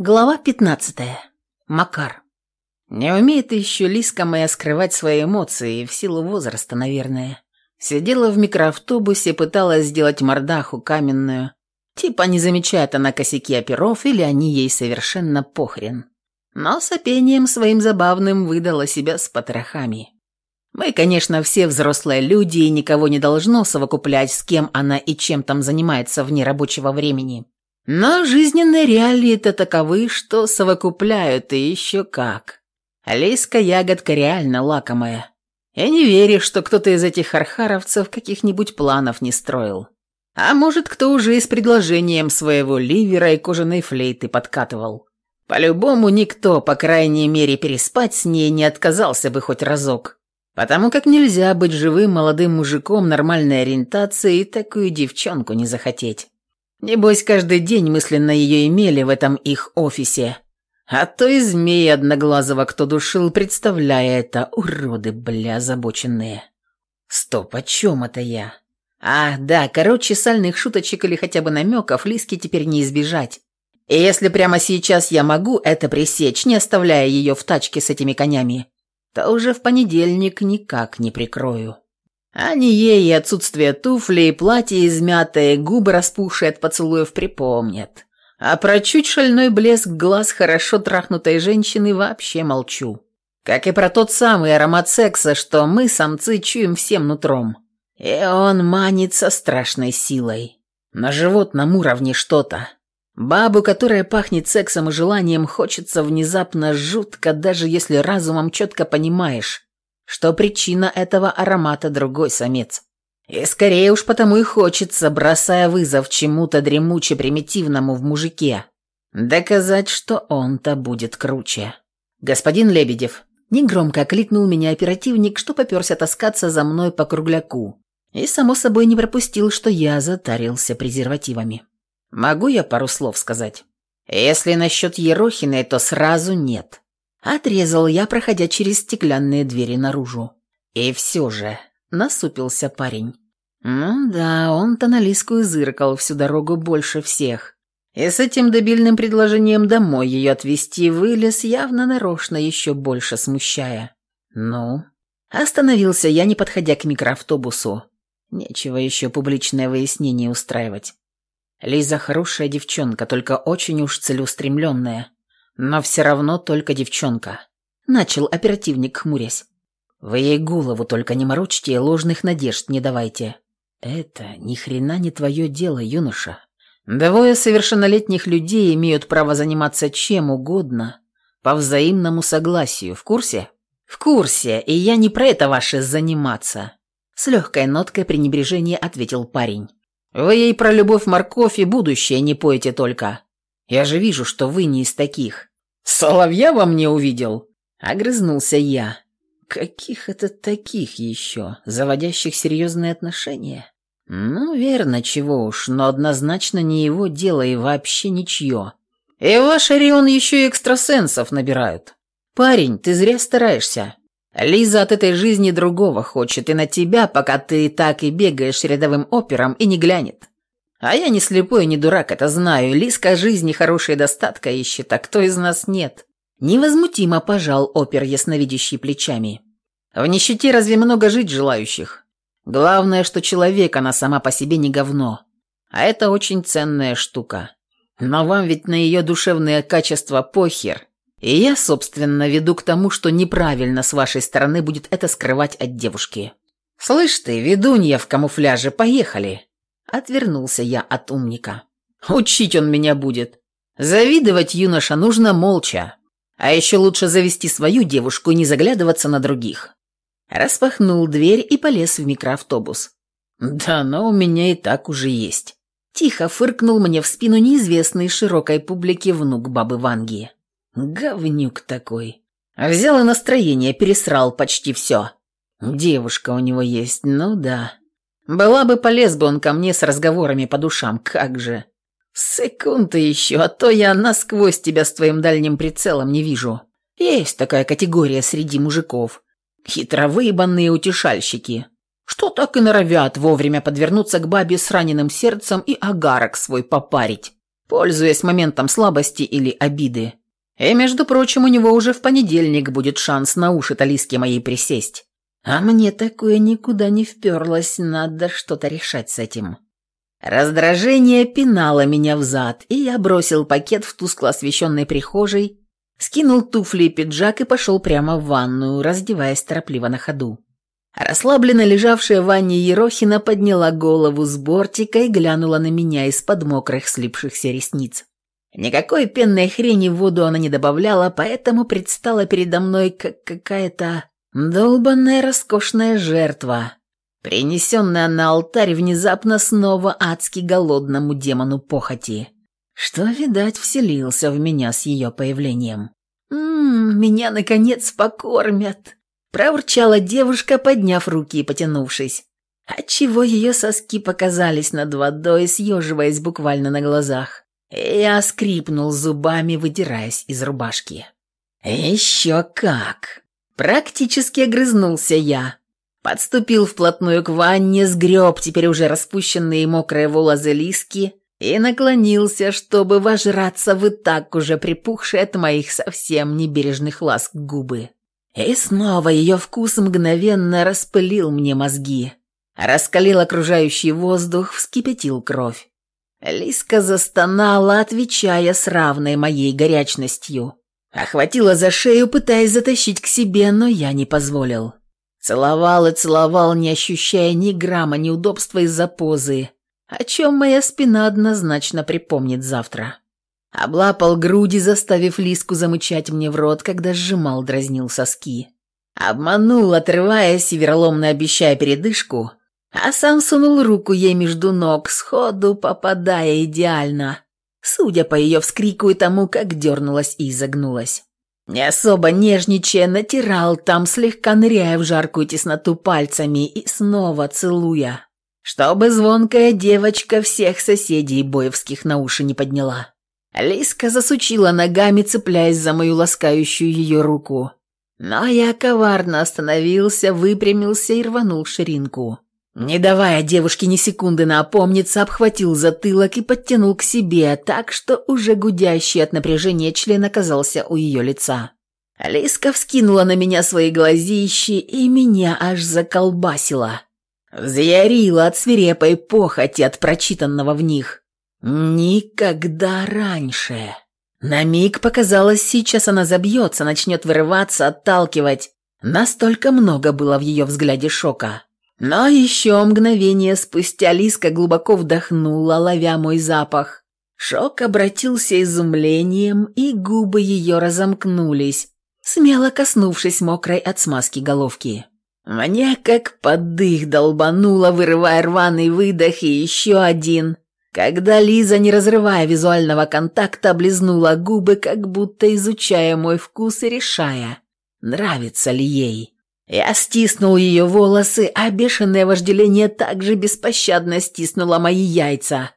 Глава 15. Макар. Не умеет еще Лиска моя скрывать свои эмоции, в силу возраста, наверное. Сидела в микроавтобусе, пыталась сделать мордаху каменную. Типа не замечает она косяки оперов, или они ей совершенно похрен. Но сопением своим забавным выдала себя с потрохами. Мы, конечно, все взрослые люди, и никого не должно совокуплять, с кем она и чем там занимается вне рабочего времени. Но жизненные реалии-то таковы, что совокупляют и еще как. Алиска ягодка реально лакомая. Я не верю, что кто-то из этих архаровцев каких-нибудь планов не строил. А может, кто уже и с предложением своего ливера и кожаной флейты подкатывал. По-любому никто, по крайней мере, переспать с ней не отказался бы хоть разок. Потому как нельзя быть живым молодым мужиком нормальной ориентации и такую девчонку не захотеть. Небось, каждый день мысленно ее имели в этом их офисе. А то и змеи одноглазого кто душил, представляя это, уроды, бля, озабоченные. Стоп, о чем это я? А, да, короче, сальных шуточек или хотя бы намеков Лиски теперь не избежать. И если прямо сейчас я могу это пресечь, не оставляя ее в тачке с этими конями, то уже в понедельник никак не прикрою. А не ей и отсутствие туфли, платье измятое, губы распухшие от поцелуев припомнят. А про чуть шальной блеск глаз хорошо трахнутой женщины вообще молчу. Как и про тот самый аромат секса, что мы, самцы, чуем всем нутром. И он манит со страшной силой. На животном уровне что-то. Бабу, которая пахнет сексом и желанием, хочется внезапно жутко, даже если разумом четко понимаешь, что причина этого аромата другой самец. И скорее уж потому и хочется, бросая вызов чему-то дремуче-примитивному в мужике, доказать, что он-то будет круче. «Господин Лебедев», – негромко окликнул меня оперативник, что поперся таскаться за мной по кругляку. И, само собой, не пропустил, что я затарился презервативами. «Могу я пару слов сказать?» «Если насчет Ерохиной, то сразу нет. Отрезал я, проходя через стеклянные двери наружу. И все же, насупился парень. Ну да, он-то на Лиску зыркал всю дорогу больше всех. И с этим дебильным предложением домой ее отвезти вылез, явно нарочно еще больше смущая. Ну? Остановился я, не подходя к микроавтобусу. Нечего еще публичное выяснение устраивать. Лиза хорошая девчонка, только очень уж целеустремленная. Но все равно только девчонка. Начал оперативник, хмурясь. Вы ей голову только не морочьте и ложных надежд не давайте. Это ни хрена не твое дело, юноша. Двое совершеннолетних людей имеют право заниматься чем угодно по взаимному согласию. В курсе? В курсе, и я не про это ваше заниматься. С легкой ноткой пренебрежения ответил парень. Вы ей про любовь, морковь и будущее не поете только. Я же вижу, что вы не из таких. «Соловья во мне увидел?» — огрызнулся я. «Каких это таких еще, заводящих серьезные отношения?» «Ну, верно, чего уж, но однозначно не его дело и вообще ничье. И ваш Орион еще и экстрасенсов набирают. Парень, ты зря стараешься. Лиза от этой жизни другого хочет, и на тебя, пока ты так и бегаешь рядовым опером, и не глянет. А я не слепой, не дурак, это знаю. Лиска жизни хорошей достатка ищет, а кто из нас нет? Невозмутимо пожал опер ясновидящий плечами. В нищете разве много жить желающих? Главное, что человек, она сама по себе не говно. А это очень ценная штука. Но вам ведь на ее душевные качества похер. И я, собственно, веду к тому, что неправильно с вашей стороны будет это скрывать от девушки. Слышь ты, ведунья в камуфляже, поехали. Отвернулся я от умника. Учить он меня будет. Завидовать юноша нужно молча. А еще лучше завести свою девушку и не заглядываться на других. Распахнул дверь и полез в микроавтобус. Да, но у меня и так уже есть. Тихо фыркнул мне в спину неизвестный широкой публике внук бабы Ванги. Говнюк такой. Взял и настроение, пересрал почти все. Девушка у него есть, ну да. Была бы полез бы он ко мне с разговорами по душам, как же. Секунды еще, а то я насквозь тебя с твоим дальним прицелом не вижу. Есть такая категория среди мужиков. Хитровыебанные утешальщики. Что так и норовят вовремя подвернуться к бабе с раненым сердцем и агарок свой попарить. пользуясь моментом слабости или обиды. И, между прочим, у него уже в понедельник будет шанс на уши талиски моей присесть. А мне такое никуда не вперлось, надо что-то решать с этим. Раздражение пинало меня в зад, и я бросил пакет в тускло освещенной прихожей, скинул туфли и пиджак и пошел прямо в ванную, раздеваясь торопливо на ходу. Расслабленно лежавшая в ванне Ерохина подняла голову с бортика и глянула на меня из-под мокрых слипшихся ресниц. Никакой пенной хрени в воду она не добавляла, поэтому предстала передо мной как какая-то долбанная роскошная жертва, принесенная на алтарь внезапно снова адски голодному демону похоти, что, видать, вселился в меня с ее появлением. «Ммм, меня, наконец, покормят!» Проурчала девушка, подняв руки и потянувшись. Отчего ее соски показались над водой, съеживаясь буквально на глазах. Я скрипнул зубами, выдираясь из рубашки. «Еще как!» Практически огрызнулся я. Подступил вплотную к ванне, сгреб теперь уже распущенные мокрые волосы Лиски и наклонился, чтобы вожраться в и так уже припухшие от моих совсем небережных ласк губы. И снова ее вкус мгновенно распылил мне мозги, раскалил окружающий воздух, вскипятил кровь. Лиска застонала, отвечая с равной моей горячностью. Охватила за шею, пытаясь затащить к себе, но я не позволил. Целовал и целовал, не ощущая ни грамма неудобства из-за позы, о чем моя спина однозначно припомнит завтра. Облапал груди, заставив Лиску замычать мне в рот, когда сжимал, дразнил соски. Обманул, отрываясь и вероломно обещая передышку, а сам сунул руку ей между ног, сходу попадая идеально, судя по ее вскрику и тому, как дернулась и изогнулась. Не особо нежничая, натирал там, слегка ныряя в жаркую тесноту пальцами и снова целуя, чтобы звонкая девочка всех соседей боевских на уши не подняла. Лиска засучила ногами, цепляясь за мою ласкающую ее руку. Но я коварно остановился, выпрямился и рванул ширинку. Не давая девушке ни секунды на опомниться, обхватил затылок и подтянул к себе, так что уже гудящий от напряжения член оказался у ее лица. Лиска вскинула на меня свои глазищи, и меня аж заколбасила. Взъярила от свирепой похоти от прочитанного в них. Никогда раньше. На миг показалось, сейчас она забьется, начнет вырываться, отталкивать. Настолько много было в ее взгляде шока. Но еще мгновение спустя Лиска глубоко вдохнула, ловя мой запах. Шок обратился изумлением, и губы ее разомкнулись, смело коснувшись мокрой от смазки головки. Мне как поддых долбануло, вырывая рваный выдох и еще один – когда Лиза, не разрывая визуального контакта, облизнула губы, как будто изучая мой вкус и решая, нравится ли ей. Я стиснул ее волосы, а бешеное вожделение также беспощадно стиснуло мои яйца.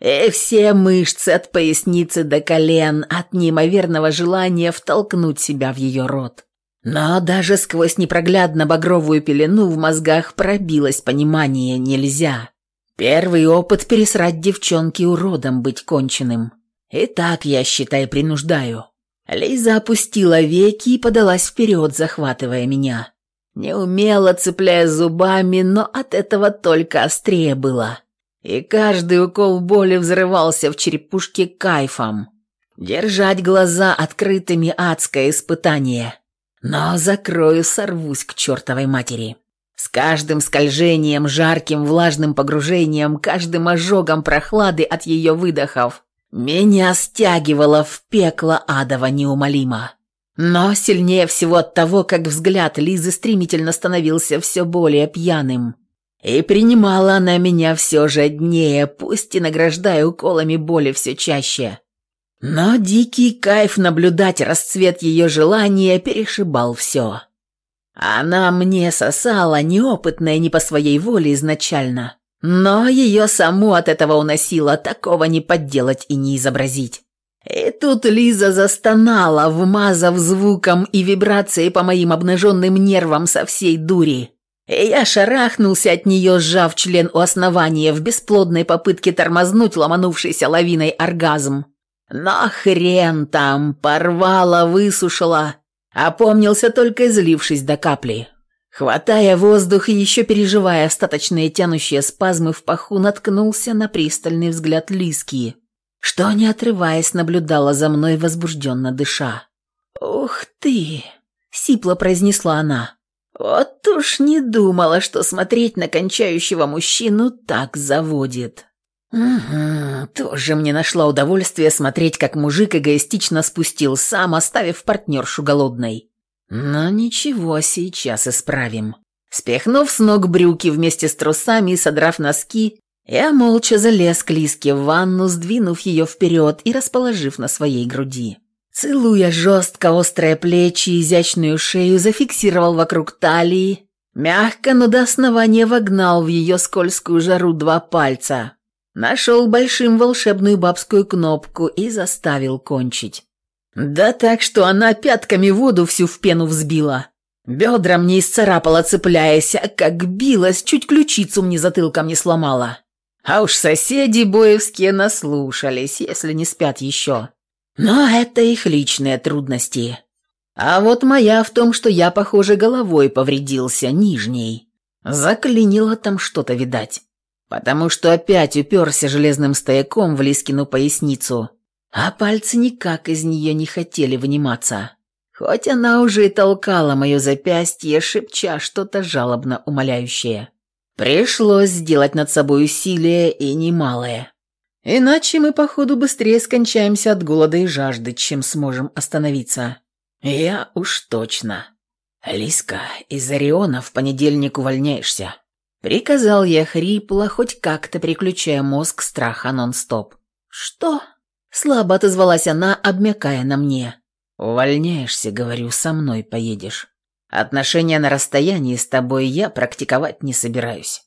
И все мышцы от поясницы до колен от неимоверного желания втолкнуть себя в ее рот. Но даже сквозь непроглядно багровую пелену в мозгах пробилось понимание «нельзя». Первый опыт пересрать девчонке уродом быть конченым. И так, я, считай, принуждаю. Лиза опустила веки и подалась вперед, захватывая меня. Неумело цепляя зубами, но от этого только острее было. И каждый укол боли взрывался в черепушке кайфом. Держать глаза открытыми – адское испытание. Но закрою, сорвусь к чертовой матери. С каждым скольжением, жарким влажным погружением, каждым ожогом прохлады от ее выдохов меня стягивало в пекло адово неумолимо. Но сильнее всего от того, как взгляд Лизы стремительно становился все более пьяным. И принимала она меня все же днее, пусть и награждая уколами боли все чаще. Но дикий кайф наблюдать расцвет ее желания перешибал все. Она мне сосала, неопытная не по своей воле изначально. Но ее саму от этого уносило, такого не подделать и не изобразить. И тут Лиза застонала, вмазав звуком и вибрацией по моим обнаженным нервам со всей дури. И я шарахнулся от нее, сжав член у основания в бесплодной попытке тормознуть ломанувшийся лавиной оргазм. Но хрен там, порвала, высушила, опомнился только излившись до капли. Хватая воздух и еще переживая остаточные тянущие спазмы в паху, наткнулся на пристальный взгляд Лиски, что, не отрываясь, наблюдала за мной, возбужденно дыша. «Ух ты!» — сипло произнесла она. «Вот уж не думала, что смотреть на кончающего мужчину так заводит». «Угу, тоже мне нашла удовольствие смотреть, как мужик эгоистично спустил сам, оставив партнершу голодной. Но ничего, сейчас исправим». Спихнув с ног брюки вместе с трусами и содрав носки, я молча залез к Лиске в ванну, сдвинув ее вперед и расположив на своей груди. Целуя жестко острые плечи и изящную шею, зафиксировал вокруг талии, мягко, но до основания вогнал в ее скользкую жару два пальца, нашел большим волшебную бабскую кнопку и заставил кончить. Да так, что она пятками воду всю в пену взбила. Бедра мне исцарапала, цепляясь, а как билась, чуть ключицу мне затылком не сломала. А уж соседи боевские наслушались, если не спят еще. Но это их личные трудности. А вот моя в том, что я, похоже, головой повредился, нижней. Заклинило там что-то, видать. Потому что опять уперся железным стояком в Лискину поясницу, а пальцы никак из нее не хотели выниматься. Хоть она уже и толкала мое запястье, шепча что-то жалобно умоляющее. Пришлось сделать над собой усилие и немалое. Иначе мы, походу, быстрее скончаемся от голода и жажды, чем сможем остановиться. Я уж точно. Лиска, из Ориона в понедельник увольняешься. Приказал я хрипло, хоть как-то переключая мозг страха нон-стоп. Что? Слабо отозвалась она, обмякая на мне. «Увольняешься, говорю, со мной поедешь. Отношения на расстоянии с тобой я практиковать не собираюсь.